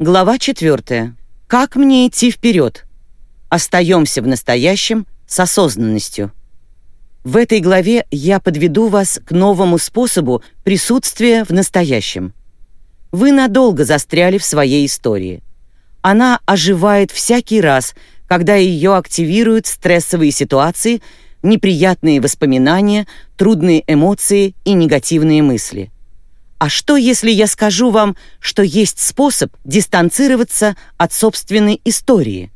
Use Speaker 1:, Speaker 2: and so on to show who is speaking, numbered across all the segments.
Speaker 1: Глава 4. Как мне идти вперед? Остаемся в настоящем с осознанностью. В этой главе я подведу вас к новому способу присутствия в настоящем. Вы надолго застряли в своей истории. Она оживает всякий раз, когда ее активируют стрессовые ситуации, неприятные воспоминания, трудные эмоции и негативные мысли – а что, если я скажу вам, что есть способ дистанцироваться от собственной истории?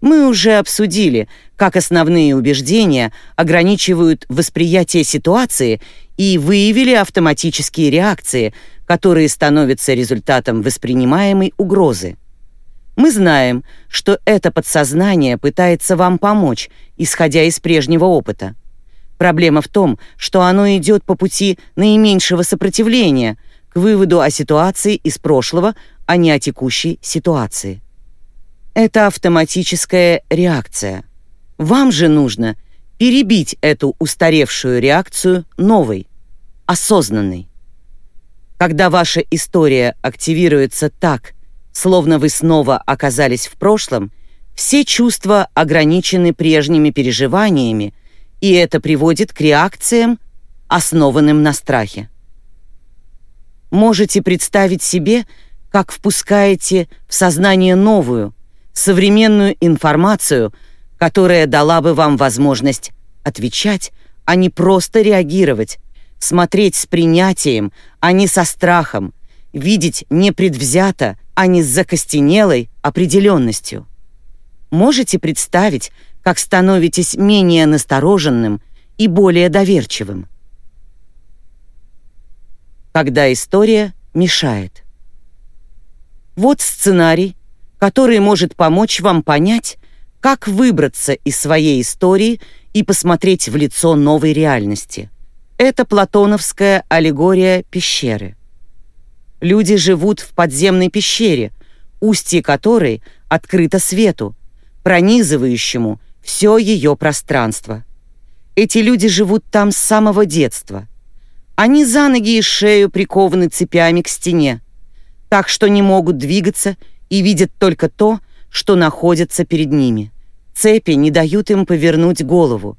Speaker 1: Мы уже обсудили, как основные убеждения ограничивают восприятие ситуации и выявили автоматические реакции, которые становятся результатом воспринимаемой угрозы. Мы знаем, что это подсознание пытается вам помочь, исходя из прежнего опыта. Проблема в том, что оно идет по пути наименьшего сопротивления к выводу о ситуации из прошлого, а не о текущей ситуации. Это автоматическая реакция. Вам же нужно перебить эту устаревшую реакцию новой, осознанной. Когда ваша история активируется так, словно вы снова оказались в прошлом, все чувства ограничены прежними переживаниями, и это приводит к реакциям, основанным на страхе. Можете представить себе, как впускаете в сознание новую, современную информацию, которая дала бы вам возможность отвечать, а не просто реагировать, смотреть с принятием, а не со страхом, видеть непредвзято, а не с закостенелой определенностью. Можете представить, как становитесь менее настороженным и более доверчивым. Когда история мешает. Вот сценарий, который может помочь вам понять, как выбраться из своей истории и посмотреть в лицо новой реальности. Это платоновская аллегория пещеры. Люди живут в подземной пещере, устье которой открыто свету, пронизывающему все ее пространство. Эти люди живут там с самого детства. Они за ноги и шею прикованы цепями к стене, так что не могут двигаться и видят только то, что находится перед ними. Цепи не дают им повернуть голову,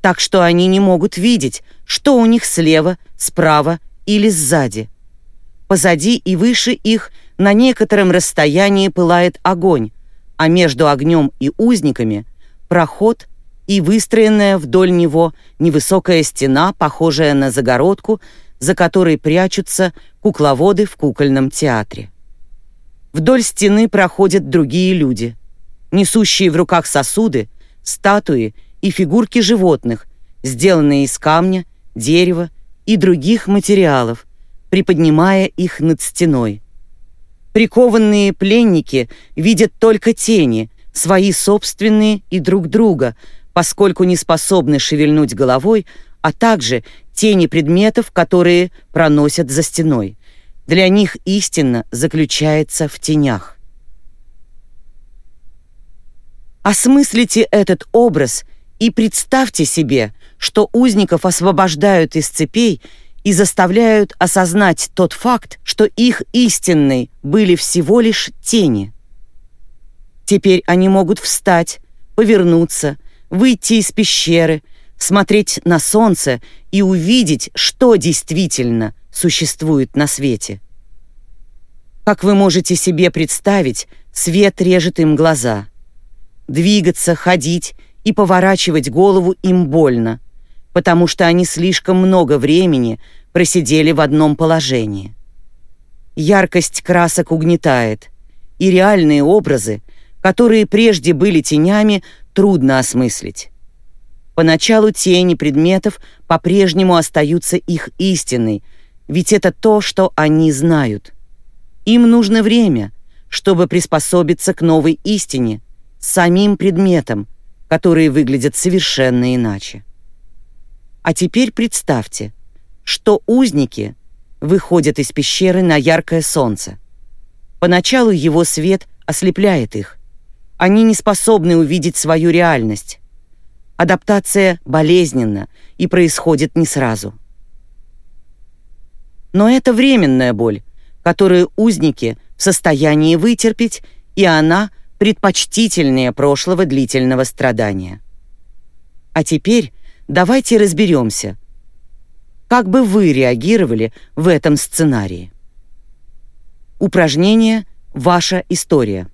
Speaker 1: так что они не могут видеть, что у них слева, справа или сзади. Позади и выше их на некотором расстоянии пылает огонь, а между огнем и узниками проход и выстроенная вдоль него невысокая стена, похожая на загородку, за которой прячутся кукловоды в кукольном театре. Вдоль стены проходят другие люди, несущие в руках сосуды, статуи и фигурки животных, сделанные из камня, дерева и других материалов, приподнимая их над стеной. Прикованные пленники видят только тени, свои собственные и друг друга, поскольку не способны шевельнуть головой, а также тени предметов, которые проносят за стеной. Для них истина заключается в тенях. Осмыслите этот образ и представьте себе, что узников освобождают из цепей и заставляют осознать тот факт, что их истинной были всего лишь тени – Теперь они могут встать, повернуться, выйти из пещеры, смотреть на солнце и увидеть, что действительно существует на свете. Как вы можете себе представить, свет режет им глаза. Двигаться, ходить и поворачивать голову им больно, потому что они слишком много времени просидели в одном положении. Яркость красок угнетает, и реальные образы которые прежде были тенями, трудно осмыслить. Поначалу тени предметов по-прежнему остаются их истиной, ведь это то, что они знают. Им нужно время, чтобы приспособиться к новой истине, самим предметам, которые выглядят совершенно иначе. А теперь представьте, что узники выходят из пещеры на яркое солнце. Поначалу его свет ослепляет их, они не способны увидеть свою реальность. Адаптация болезненна и происходит не сразу. Но это временная боль, которую узники в состоянии вытерпеть, и она предпочтительнее прошлого длительного страдания. А теперь давайте разберемся, как бы вы реагировали в этом сценарии. Упражнение «Ваша история».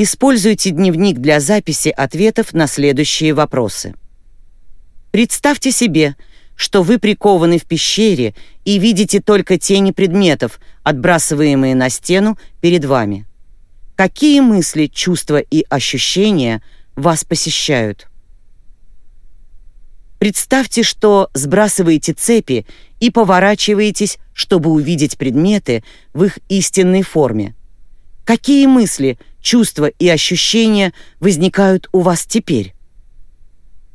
Speaker 1: Используйте дневник для записи ответов на следующие вопросы. Представьте себе, что вы прикованы в пещере и видите только тени предметов, отбрасываемые на стену перед вами. Какие мысли, чувства и ощущения вас посещают? Представьте, что сбрасываете цепи и поворачиваетесь, чтобы увидеть предметы в их истинной форме. Какие мысли, чувства и ощущения возникают у вас теперь?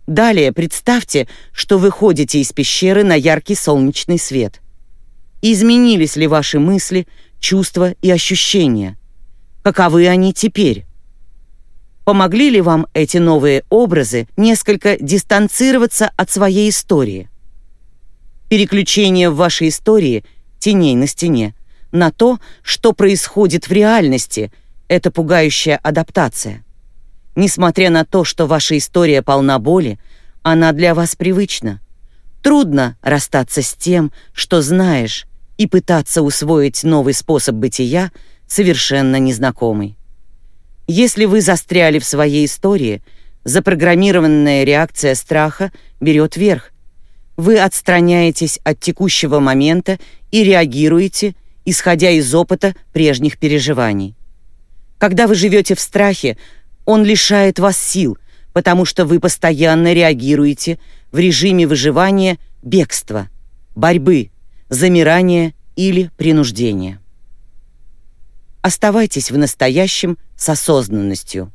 Speaker 1: Далее представьте, что вы ходите из пещеры на яркий солнечный свет. Изменились ли ваши мысли, чувства и ощущения? Каковы они теперь? Помогли ли вам эти новые образы несколько дистанцироваться от своей истории? Переключение в вашей истории теней на стене на то, что происходит в реальности, это пугающая адаптация. Несмотря на то, что ваша история полна боли, она для вас привычна. Трудно расстаться с тем, что знаешь, и пытаться усвоить новый способ бытия, совершенно незнакомый. Если вы застряли в своей истории, запрограммированная реакция страха берет верх. Вы отстраняетесь от текущего момента и реагируете, исходя из опыта прежних переживаний. Когда вы живете в страхе, он лишает вас сил, потому что вы постоянно реагируете в режиме выживания бегства, борьбы, замирания или принуждения. Оставайтесь в настоящем с осознанностью.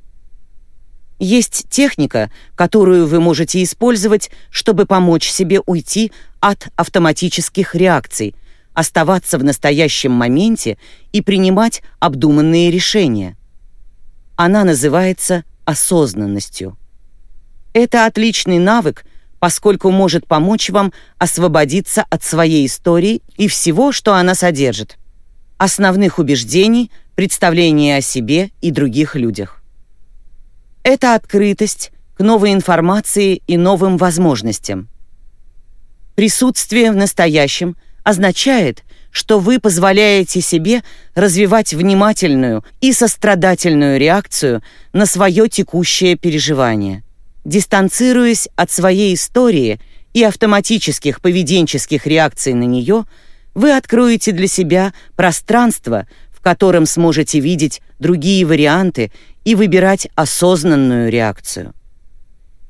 Speaker 1: Есть техника, которую вы можете использовать, чтобы помочь себе уйти от автоматических реакций, оставаться в настоящем моменте и принимать обдуманные решения. Она называется осознанностью. Это отличный навык, поскольку может помочь вам освободиться от своей истории и всего, что она содержит. Основных убеждений, представления о себе и других людях. Это открытость к новой информации и новым возможностям. Присутствие в настоящем означает, что вы позволяете себе развивать внимательную и сострадательную реакцию на свое текущее переживание. Дистанцируясь от своей истории и автоматических поведенческих реакций на нее, вы откроете для себя пространство, в котором сможете видеть другие варианты и выбирать осознанную реакцию.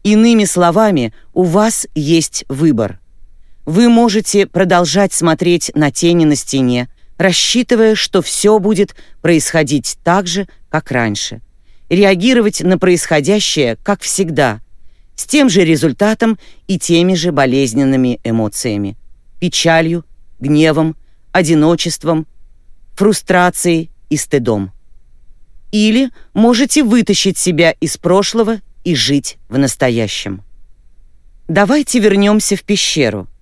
Speaker 1: Иными словами, у вас есть выбор – вы можете продолжать смотреть на тени на стене, рассчитывая, что все будет происходить так же, как раньше. Реагировать на происходящее, как всегда, с тем же результатом и теми же болезненными эмоциями. Печалью, гневом, одиночеством, фрустрацией и стыдом. Или можете вытащить себя из прошлого и жить в настоящем. Давайте вернемся в пещеру –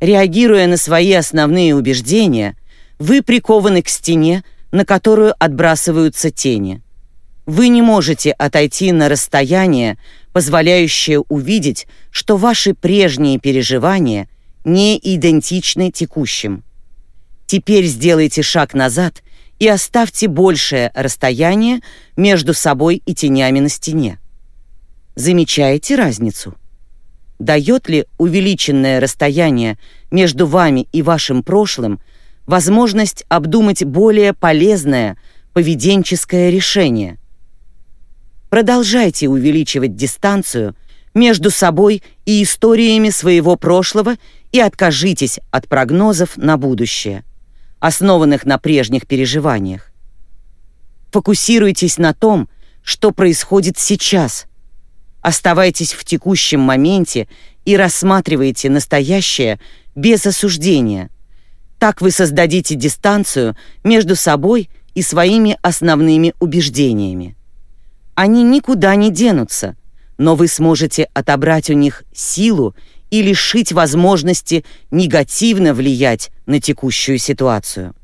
Speaker 1: Реагируя на свои основные убеждения, вы прикованы к стене, на которую отбрасываются тени. Вы не можете отойти на расстояние, позволяющее увидеть, что ваши прежние переживания не идентичны текущим. Теперь сделайте шаг назад и оставьте большее расстояние между собой и тенями на стене. Замечаете разницу? Дает ли увеличенное расстояние между вами и вашим прошлым возможность обдумать более полезное поведенческое решение? Продолжайте увеличивать дистанцию между собой и историями своего прошлого и откажитесь от прогнозов на будущее, основанных на прежних переживаниях. Фокусируйтесь на том, что происходит сейчас – Оставайтесь в текущем моменте и рассматривайте настоящее без осуждения. Так вы создадите дистанцию между собой и своими основными убеждениями. Они никуда не денутся, но вы сможете отобрать у них силу и лишить возможности негативно влиять на текущую ситуацию.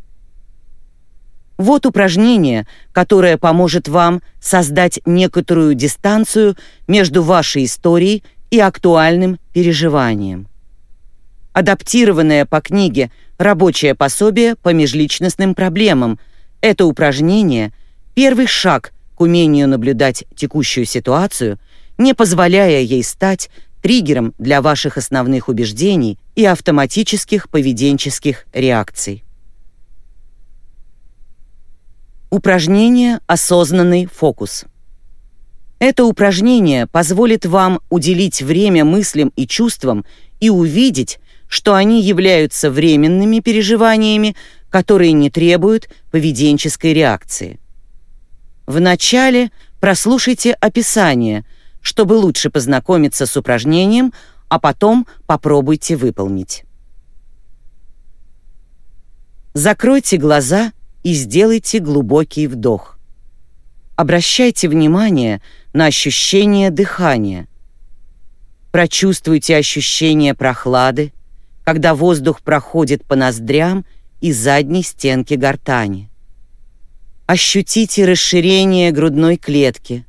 Speaker 1: Вот упражнение, которое поможет вам создать некоторую дистанцию между вашей историей и актуальным переживанием. Адаптированное по книге «Рабочее пособие по межличностным проблемам» это упражнение – первый шаг к умению наблюдать текущую ситуацию, не позволяя ей стать триггером для ваших основных убеждений и автоматических поведенческих реакций. Упражнение «Осознанный фокус». Это упражнение позволит вам уделить время мыслям и чувствам и увидеть, что они являются временными переживаниями, которые не требуют поведенческой реакции. Вначале прослушайте описание, чтобы лучше познакомиться с упражнением, а потом попробуйте выполнить. Закройте глаза и сделайте глубокий вдох. Обращайте внимание на ощущение дыхания. Прочувствуйте ощущение прохлады, когда воздух проходит по ноздрям и задней стенке гортани. Ощутите расширение грудной клетки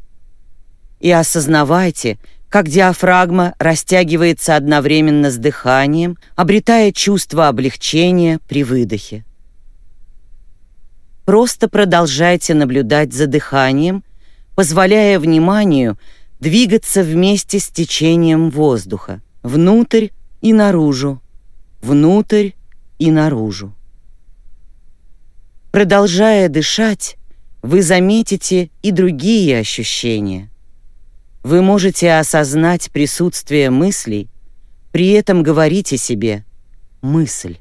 Speaker 1: и осознавайте, как диафрагма растягивается одновременно с дыханием, обретая чувство облегчения при выдохе. Просто продолжайте наблюдать за дыханием, позволяя вниманию двигаться вместе с течением воздуха, внутрь и наружу, внутрь и наружу. Продолжая дышать, вы заметите и другие ощущения. Вы можете осознать присутствие мыслей, при этом говорите себе «мысль».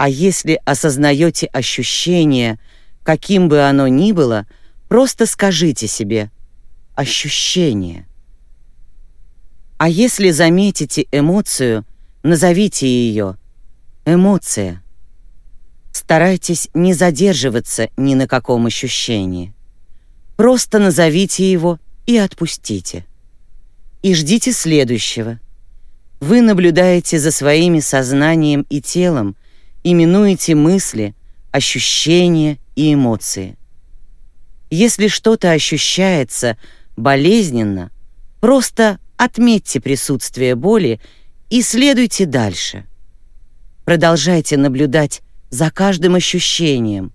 Speaker 1: А если осознаете ощущение, каким бы оно ни было, просто скажите себе «ощущение». А если заметите эмоцию, назовите ее «эмоция». Старайтесь не задерживаться ни на каком ощущении. Просто назовите его и отпустите. И ждите следующего. Вы наблюдаете за своими сознанием и телом, именуете мысли, ощущения и эмоции. Если что-то ощущается болезненно, просто отметьте присутствие боли и следуйте дальше. Продолжайте наблюдать за каждым ощущением,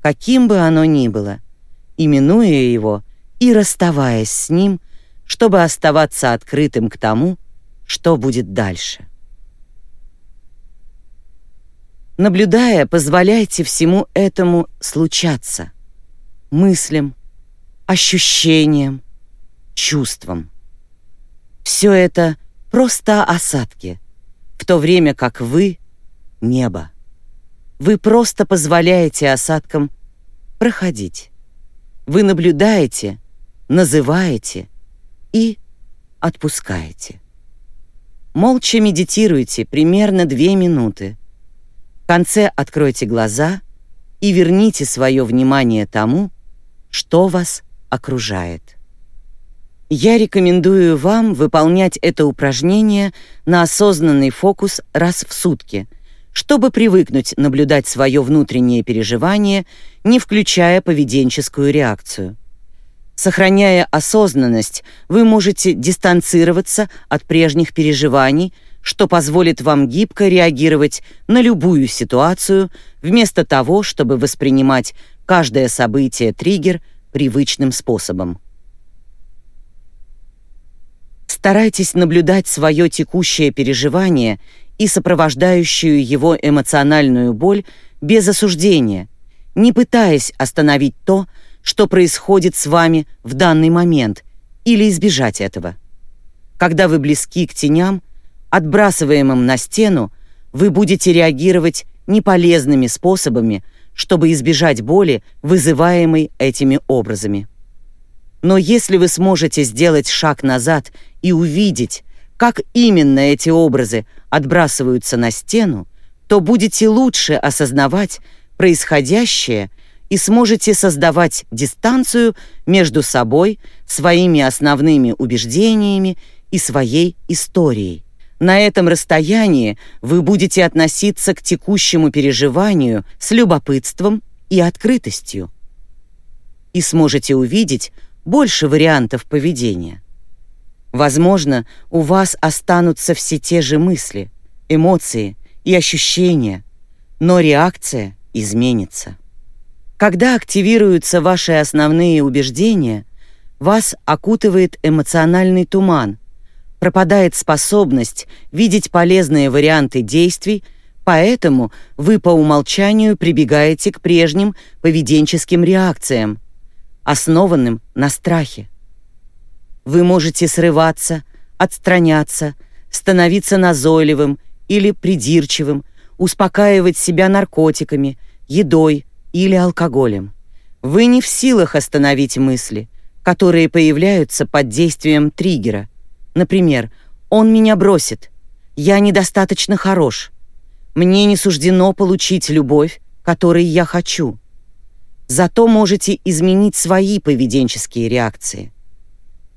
Speaker 1: каким бы оно ни было, именуя его и расставаясь с ним, чтобы оставаться открытым к тому, что будет дальше. Наблюдая, позволяйте всему этому случаться. Мыслям, ощущениям, чувствам. Все это просто осадки, в то время как вы — небо. Вы просто позволяете осадкам проходить. Вы наблюдаете, называете и отпускаете. Молча медитируйте примерно две минуты, в конце откройте глаза и верните свое внимание тому, что вас окружает. Я рекомендую вам выполнять это упражнение на осознанный фокус раз в сутки, чтобы привыкнуть наблюдать свое внутреннее переживание, не включая поведенческую реакцию. Сохраняя осознанность, вы можете дистанцироваться от прежних переживаний, что позволит вам гибко реагировать на любую ситуацию, вместо того, чтобы воспринимать каждое событие-триггер привычным способом. Старайтесь наблюдать свое текущее переживание и сопровождающую его эмоциональную боль без осуждения, не пытаясь остановить то, что происходит с вами в данный момент, или избежать этого. Когда вы близки к теням, отбрасываемым на стену, вы будете реагировать неполезными способами, чтобы избежать боли, вызываемой этими образами. Но если вы сможете сделать шаг назад и увидеть, как именно эти образы отбрасываются на стену, то будете лучше осознавать происходящее и сможете создавать дистанцию между собой, своими основными убеждениями и своей историей. На этом расстоянии вы будете относиться к текущему переживанию с любопытством и открытостью. И сможете увидеть больше вариантов поведения. Возможно, у вас останутся все те же мысли, эмоции и ощущения, но реакция изменится. Когда активируются ваши основные убеждения, вас окутывает эмоциональный туман, пропадает способность видеть полезные варианты действий, поэтому вы по умолчанию прибегаете к прежним поведенческим реакциям, основанным на страхе. Вы можете срываться, отстраняться, становиться назойливым или придирчивым, успокаивать себя наркотиками, едой или алкоголем. Вы не в силах остановить мысли, которые появляются под действием триггера. Например, «Он меня бросит», «Я недостаточно хорош», «Мне не суждено получить любовь, которой я хочу». Зато можете изменить свои поведенческие реакции.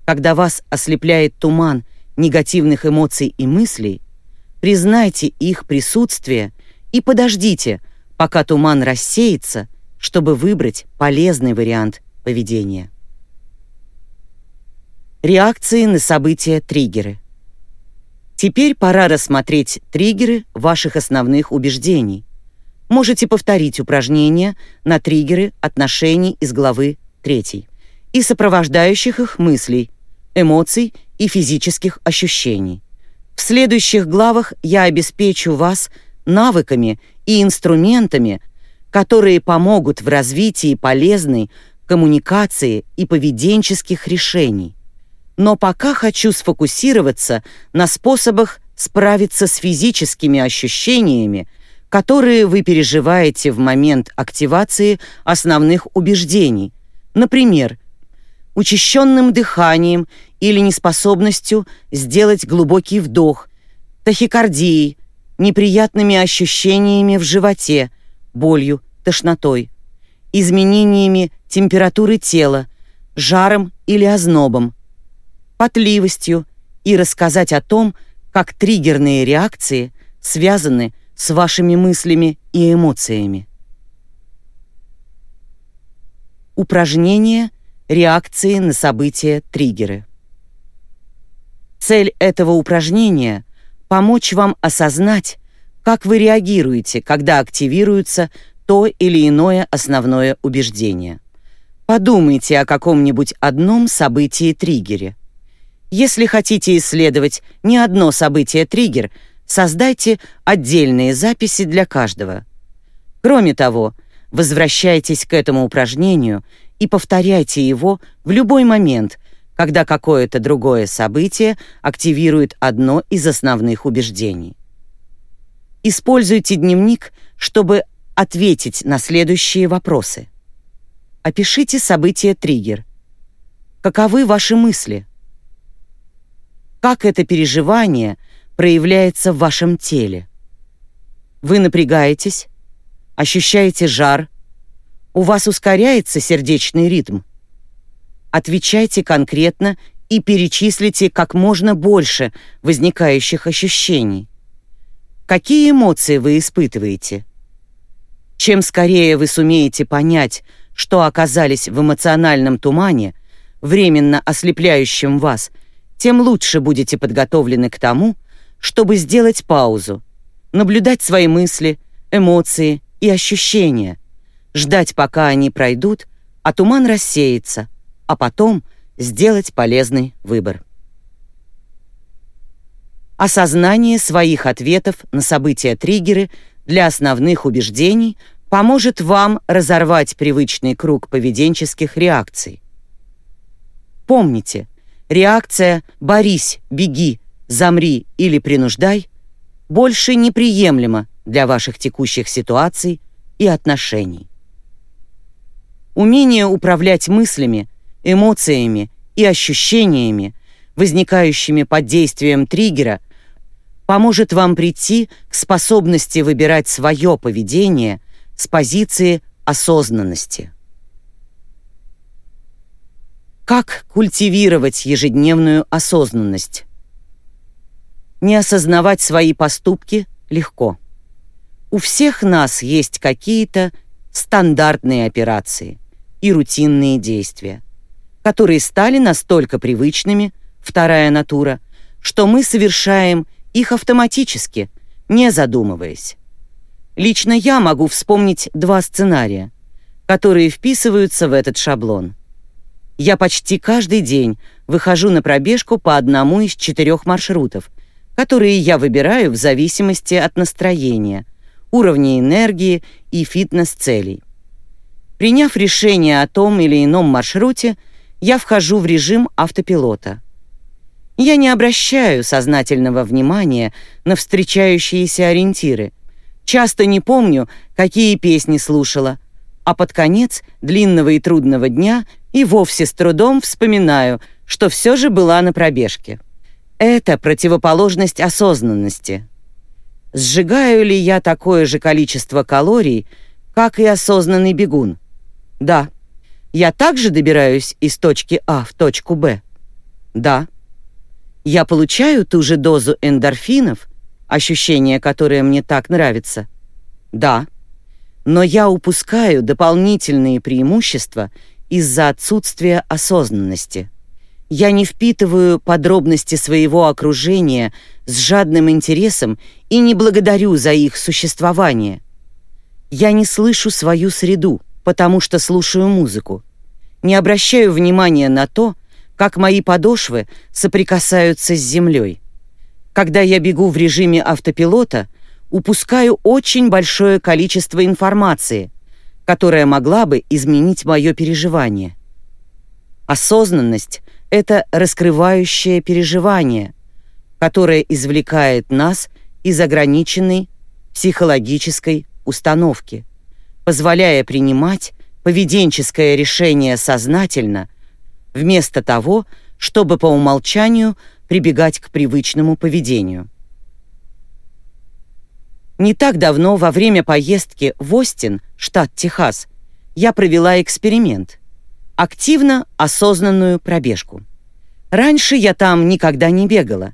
Speaker 1: Когда вас ослепляет туман негативных эмоций и мыслей, признайте их присутствие и подождите, пока туман рассеется, чтобы выбрать полезный вариант поведения. Реакции на события-триггеры. Теперь пора рассмотреть триггеры ваших основных убеждений. Можете повторить упражнения на триггеры отношений из главы 3 и сопровождающих их мыслей, эмоций и физических ощущений. В следующих главах я обеспечу вас навыками и инструментами, которые помогут в развитии полезной коммуникации и поведенческих решений. Но пока хочу сфокусироваться на способах справиться с физическими ощущениями, которые вы переживаете в момент активации основных убеждений, например, учащенным дыханием или неспособностью сделать глубокий вдох, тахикардией, неприятными ощущениями в животе, болью, тошнотой, изменениями температуры тела, жаром или ознобом, потливостью и рассказать о том, как триггерные реакции связаны с вашими мыслями и эмоциями. Упражнение реакции на события-триггеры. Цель этого упражнения — помочь вам осознать, как вы реагируете, когда активируется то или иное основное убеждение. Подумайте о каком-нибудь одном событии-триггере. Если хотите исследовать не одно событие-триггер, создайте отдельные записи для каждого. Кроме того, возвращайтесь к этому упражнению и повторяйте его в любой момент, когда какое-то другое событие активирует одно из основных убеждений. Используйте дневник, чтобы ответить на следующие вопросы. Опишите событие-триггер. Каковы ваши мысли? Как это переживание проявляется в вашем теле? Вы напрягаетесь? Ощущаете жар? У вас ускоряется сердечный ритм. Отвечайте конкретно и перечислите как можно больше возникающих ощущений. Какие эмоции вы испытываете? Чем скорее вы сумеете понять, что оказались в эмоциональном тумане, временно ослепляющем вас, тем лучше будете подготовлены к тому, чтобы сделать паузу, наблюдать свои мысли, эмоции и ощущения – ждать, пока они пройдут, а туман рассеется, а потом сделать полезный выбор. Осознание своих ответов на события-триггеры для основных убеждений поможет вам разорвать привычный круг поведенческих реакций. Помните, реакция «борись», «беги», «замри» или «принуждай» больше неприемлема для ваших текущих ситуаций и отношений. Умение управлять мыслями, эмоциями и ощущениями, возникающими под действием триггера, поможет вам прийти к способности выбирать свое поведение с позиции осознанности. Как культивировать ежедневную осознанность? Не осознавать свои поступки легко. У всех нас есть какие-то стандартные операции и рутинные действия, которые стали настолько привычными, вторая натура, что мы совершаем их автоматически, не задумываясь. Лично я могу вспомнить два сценария, которые вписываются в этот шаблон. Я почти каждый день выхожу на пробежку по одному из четырех маршрутов, которые я выбираю в зависимости от настроения, уровня энергии и фитнес-целей. Приняв решение о том или ином маршруте, я вхожу в режим автопилота. Я не обращаю сознательного внимания на встречающиеся ориентиры, часто не помню, какие песни слушала, а под конец длинного и трудного дня и вовсе с трудом вспоминаю, что все же была на пробежке. Это противоположность осознанности. Сжигаю ли я такое же количество калорий, как и осознанный бегун? Да. Я также добираюсь из точки А в точку Б? Да. Я получаю ту же дозу эндорфинов, ощущение, которое мне так нравится? Да. Но я упускаю дополнительные преимущества из-за отсутствия осознанности. Я не впитываю подробности своего окружения с жадным интересом и не благодарю за их существование. Я не слышу свою среду, потому что слушаю музыку. Не обращаю внимания на то, как мои подошвы соприкасаются с землей. Когда я бегу в режиме автопилота, упускаю очень большое количество информации, которая могла бы изменить мое переживание. Осознанность — это раскрывающее переживание, которое извлекает нас из ограниченной психологической установки, позволяя принимать поведенческое решение сознательно, вместо того, чтобы по умолчанию прибегать к привычному поведению. Не так давно, во время поездки в Остин, штат Техас, я провела эксперимент — активно осознанную пробежку. Раньше я там никогда не бегала,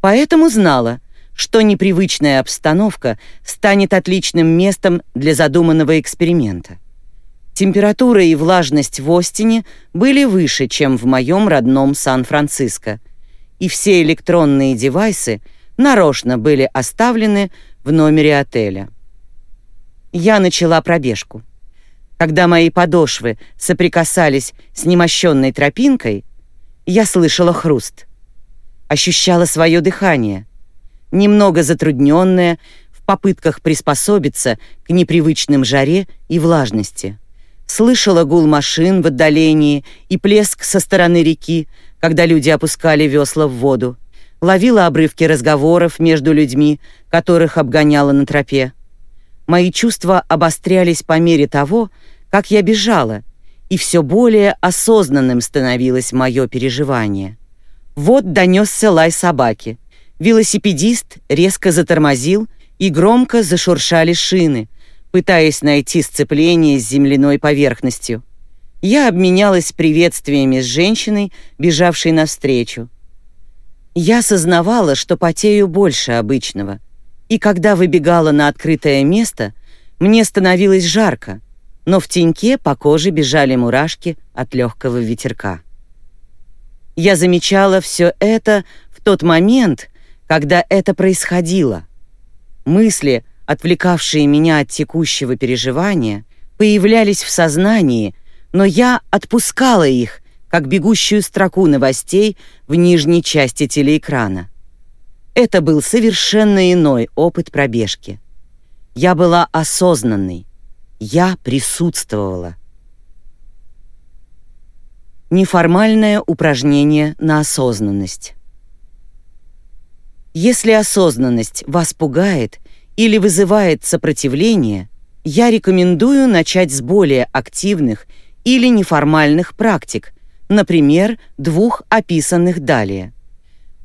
Speaker 1: поэтому знала, что непривычная обстановка станет отличным местом для задуманного эксперимента. Температура и влажность в Остине были выше, чем в моем родном Сан-Франциско, и все электронные девайсы нарочно были оставлены в номере отеля. Я начала пробежку. Когда мои подошвы соприкасались с немощенной тропинкой, я слышала хруст. Ощущала свое дыхание, немного затрудненное в попытках приспособиться к непривычным жаре и влажности. Слышала гул машин в отдалении и плеск со стороны реки, когда люди опускали весла в воду. Ловила обрывки разговоров между людьми, которых обгоняла на тропе. Мои чувства обострялись по мере того, как я бежала, и все более осознанным становилось мое переживание. Вот донесся лай собаки. Велосипедист резко затормозил, и громко зашуршали шины, пытаясь найти сцепление с земляной поверхностью. Я обменялась приветствиями с женщиной, бежавшей навстречу. Я сознавала, что потею больше обычного, и когда выбегала на открытое место, мне становилось жарко, но в теньке по коже бежали мурашки от легкого ветерка. Я замечала все это в тот момент, когда это происходило. Мысли, отвлекавшие меня от текущего переживания, появлялись в сознании, но я отпускала их, как бегущую строку новостей в нижней части телеэкрана. Это был совершенно иной опыт пробежки. Я была осознанной, я присутствовала. Неформальное упражнение на осознанность. Если осознанность вас пугает или вызывает сопротивление, я рекомендую начать с более активных или неформальных практик, например, двух описанных далее.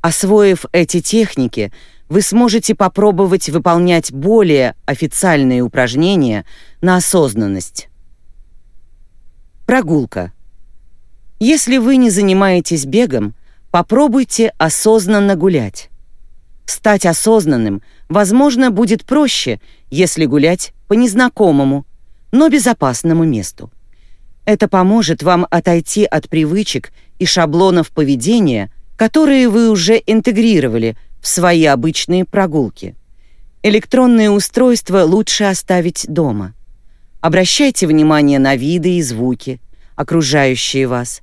Speaker 1: Освоив эти техники, вы сможете попробовать выполнять более официальные упражнения на осознанность. Прогулка. Если вы не занимаетесь бегом, попробуйте осознанно гулять. Стать осознанным, возможно, будет проще, если гулять по незнакомому, но безопасному месту. Это поможет вам отойти от привычек и шаблонов поведения, которые вы уже интегрировали в свои обычные прогулки. Электронные устройства лучше оставить дома. Обращайте внимание на виды и звуки, окружающие вас,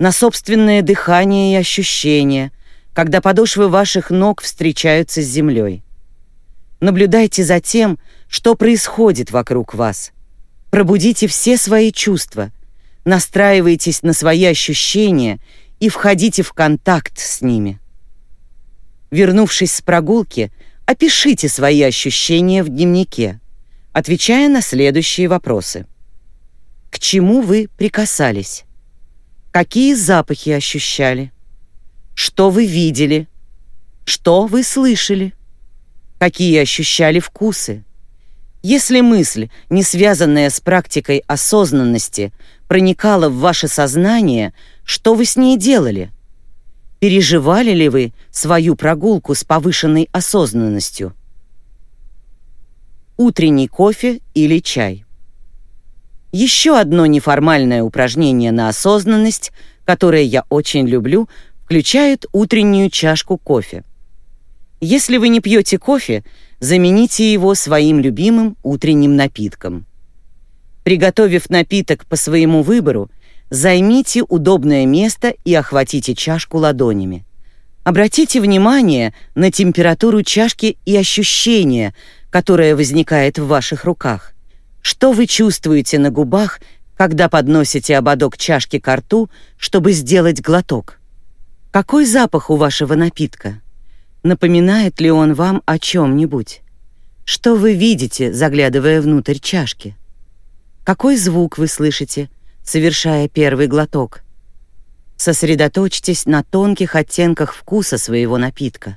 Speaker 1: на собственное дыхание и ощущения, когда подошвы ваших ног встречаются с землей. Наблюдайте за тем, что происходит вокруг вас. Пробудите все свои чувства, настраивайтесь на свои ощущения и входите в контакт с ними. Вернувшись с прогулки, опишите свои ощущения в дневнике, отвечая на следующие вопросы. К чему вы прикасались? Какие запахи ощущали? Что вы видели? Что вы слышали? Какие ощущали вкусы? Если мысль, не связанная с практикой осознанности, проникала в ваше сознание, что вы с ней делали? Переживали ли вы свою прогулку с повышенной осознанностью? Утренний кофе или чай? Еще одно неформальное упражнение на осознанность, которое я очень люблю, включает утреннюю чашку кофе. Если вы не пьете кофе, замените его своим любимым утренним напитком. Приготовив напиток по своему выбору, займите удобное место и охватите чашку ладонями. Обратите внимание на температуру чашки и ощущение, которое возникает в ваших руках. Что вы чувствуете на губах, когда подносите ободок чашки к рту, чтобы сделать глоток? Какой запах у вашего напитка? Напоминает ли он вам о чем-нибудь? Что вы видите, заглядывая внутрь чашки? Какой звук вы слышите, совершая первый глоток? Сосредоточьтесь на тонких оттенках вкуса своего напитка.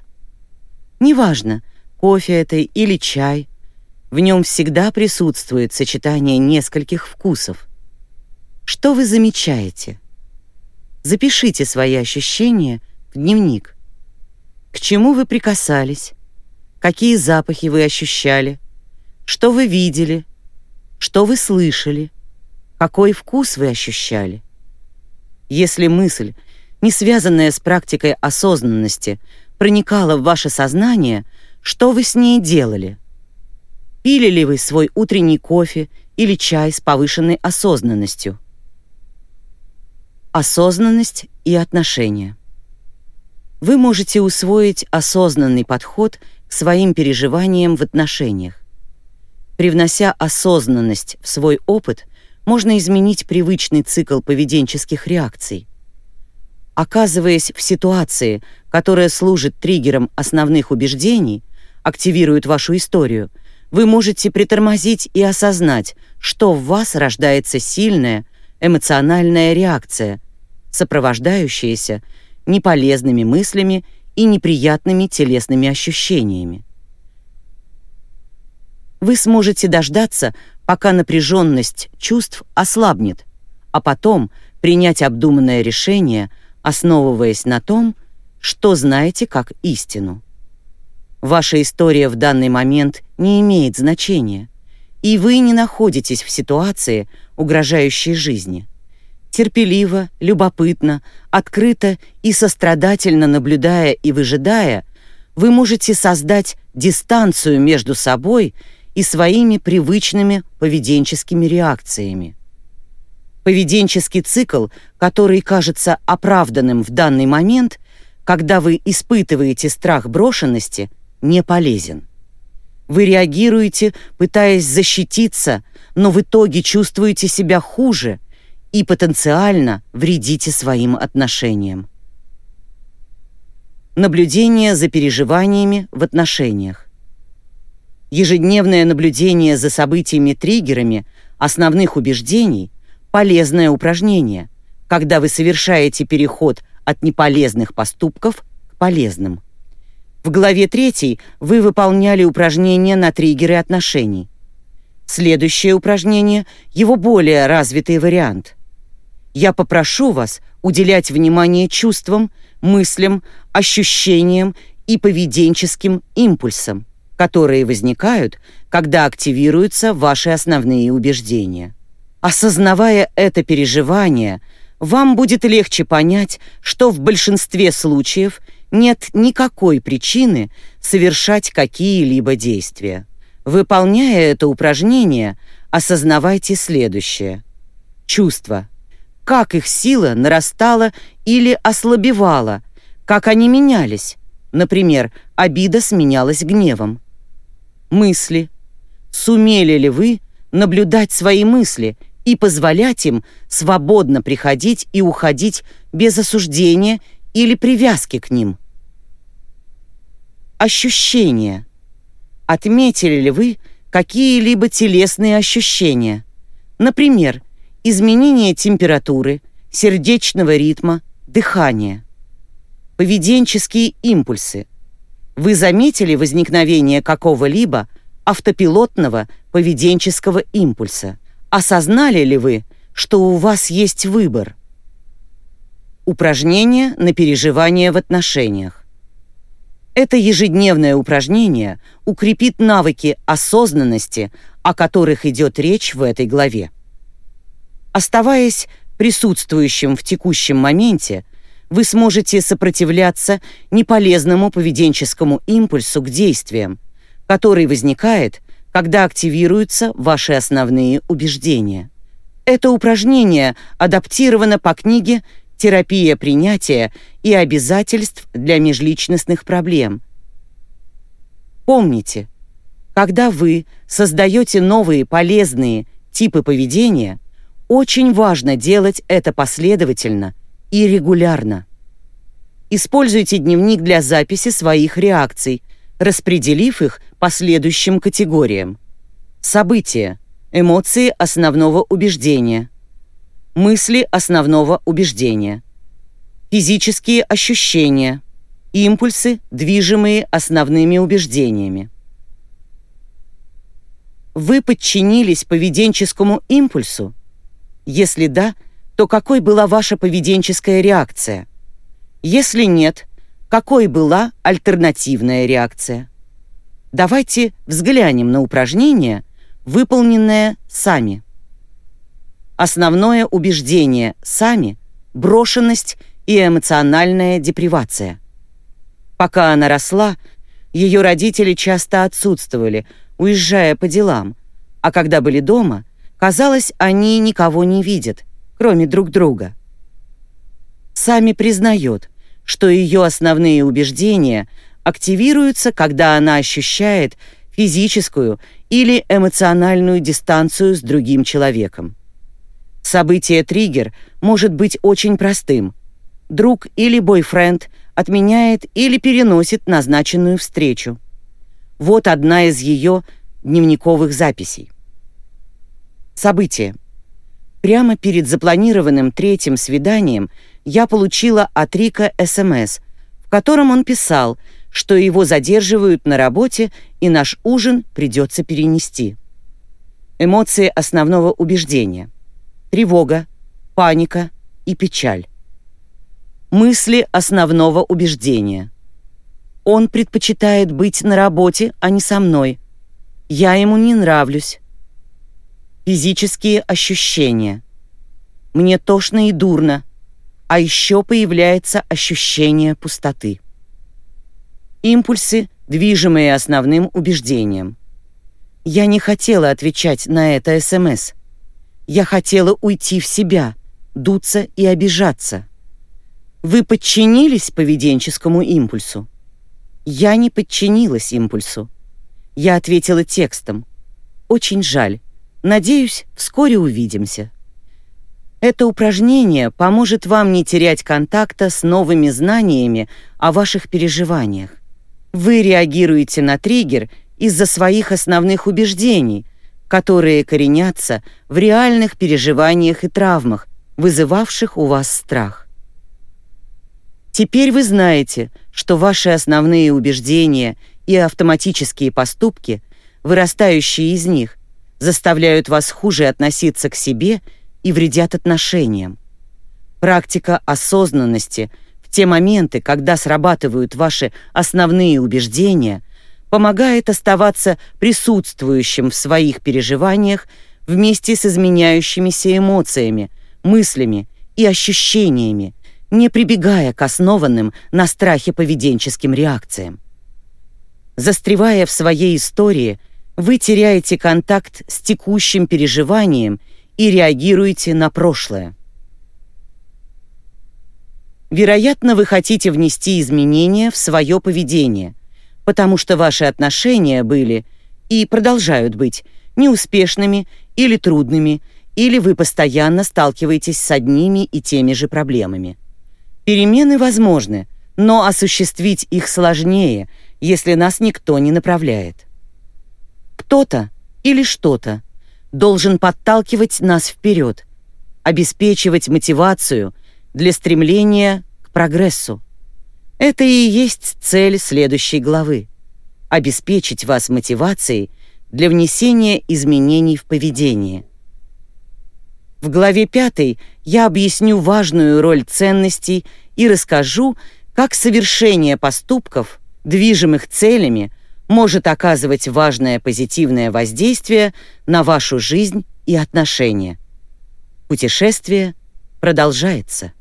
Speaker 1: Неважно, кофе это или чай, в нем всегда присутствует сочетание нескольких вкусов. Что вы замечаете? Запишите свои ощущения в дневник. К чему вы прикасались? Какие запахи вы ощущали? Что вы видели? Что вы слышали? Какой вкус вы ощущали? Если мысль, не связанная с практикой осознанности, проникала в ваше сознание, что вы с ней делали? Пили ли вы свой утренний кофе или чай с повышенной осознанностью? Осознанность и отношения вы можете усвоить осознанный подход к своим переживаниям в отношениях. Привнося осознанность в свой опыт, можно изменить привычный цикл поведенческих реакций. Оказываясь в ситуации, которая служит триггером основных убеждений, активирует вашу историю, вы можете притормозить и осознать, что в вас рождается сильная эмоциональная реакция, сопровождающаяся неполезными мыслями и неприятными телесными ощущениями. Вы сможете дождаться, пока напряженность чувств ослабнет, а потом принять обдуманное решение, основываясь на том, что знаете как истину. Ваша история в данный момент не имеет значения, и вы не находитесь в ситуации, угрожающей жизни терпеливо, любопытно, открыто и сострадательно наблюдая и выжидая, вы можете создать дистанцию между собой и своими привычными поведенческими реакциями. Поведенческий цикл, который кажется оправданным в данный момент, когда вы испытываете страх брошенности, не полезен. Вы реагируете, пытаясь защититься, но в итоге чувствуете себя хуже – и потенциально вредите своим отношениям. Наблюдение за переживаниями в отношениях. Ежедневное наблюдение за событиями-триггерами основных убеждений – полезное упражнение, когда вы совершаете переход от неполезных поступков к полезным. В главе 3 вы выполняли упражнения на триггеры отношений. Следующее упражнение – его более развитый вариант – я попрошу вас уделять внимание чувствам, мыслям, ощущениям и поведенческим импульсам, которые возникают, когда активируются ваши основные убеждения. Осознавая это переживание, вам будет легче понять, что в большинстве случаев нет никакой причины совершать какие-либо действия. Выполняя это упражнение, осознавайте следующее. Чувства. Как их сила нарастала или ослабевала, как они менялись. Например, обида сменялась гневом. Мысли. Сумели ли вы наблюдать свои мысли и позволять им свободно приходить и уходить без осуждения или привязки к ним? Ощущения. Отметили ли вы какие-либо телесные ощущения? Например, изменение температуры, сердечного ритма, дыхания. Поведенческие импульсы. Вы заметили возникновение какого-либо автопилотного поведенческого импульса? Осознали ли вы, что у вас есть выбор? Упражнение на переживание в отношениях. Это ежедневное упражнение укрепит навыки осознанности, о которых идет речь в этой главе. Оставаясь присутствующим в текущем моменте, вы сможете сопротивляться неполезному поведенческому импульсу к действиям, который возникает, когда активируются ваши основные убеждения. Это упражнение адаптировано по книге «Терапия принятия и обязательств для межличностных проблем». Помните, когда вы создаете новые полезные типы поведения, очень важно делать это последовательно и регулярно. Используйте дневник для записи своих реакций, распределив их по следующим категориям. События, эмоции основного убеждения, мысли основного убеждения, физические ощущения, импульсы, движимые основными убеждениями. Вы подчинились поведенческому импульсу? Если да, то какой была ваша поведенческая реакция? Если нет, какой была альтернативная реакция? Давайте взглянем на упражнение, выполненное сами. Основное убеждение сами – брошенность и эмоциональная депривация. Пока она росла, ее родители часто отсутствовали, уезжая по делам, а когда были дома, казалось, они никого не видят, кроме друг друга. Сами признает, что ее основные убеждения активируются, когда она ощущает физическую или эмоциональную дистанцию с другим человеком. Событие-триггер может быть очень простым. Друг или бойфренд отменяет или переносит назначенную встречу. Вот одна из ее дневниковых записей. Событие. Прямо перед запланированным третьим свиданием я получила от Рика СМС, в котором он писал, что его задерживают на работе и наш ужин придется перенести. Эмоции основного убеждения. Тревога, паника и печаль. Мысли основного убеждения. Он предпочитает быть на работе, а не со мной. Я ему не нравлюсь. Физические ощущения. Мне тошно и дурно, а еще появляется ощущение пустоты. Импульсы, движимые основным убеждением. Я не хотела отвечать на это СМС. Я хотела уйти в себя, дуться и обижаться. Вы подчинились поведенческому импульсу? Я не подчинилась импульсу. Я ответила текстом. Очень жаль. Надеюсь, вскоре увидимся. Это упражнение поможет вам не терять контакта с новыми знаниями о ваших переживаниях. Вы реагируете на триггер из-за своих основных убеждений, которые коренятся в реальных переживаниях и травмах, вызывавших у вас страх. Теперь вы знаете, что ваши основные убеждения и автоматические поступки, вырастающие из них, заставляют вас хуже относиться к себе и вредят отношениям. Практика осознанности в те моменты, когда срабатывают ваши основные убеждения, помогает оставаться присутствующим в своих переживаниях вместе с изменяющимися эмоциями, мыслями и ощущениями, не прибегая к основанным на страхе поведенческим реакциям. Застревая в своей истории, вы теряете контакт с текущим переживанием и реагируете на прошлое. Вероятно, вы хотите внести изменения в свое поведение, потому что ваши отношения были и продолжают быть неуспешными или трудными, или вы постоянно сталкиваетесь с одними и теми же проблемами. Перемены возможны, но осуществить их сложнее, если нас никто не направляет. Кто-то или что-то должен подталкивать нас вперед, обеспечивать мотивацию для стремления к прогрессу. Это и есть цель следующей главы — обеспечить вас мотивацией для внесения изменений в поведение. В главе 5 я объясню важную роль ценностей и расскажу, как совершение поступков, движимых целями, может оказывать важное позитивное воздействие на вашу жизнь и отношения. Путешествие продолжается.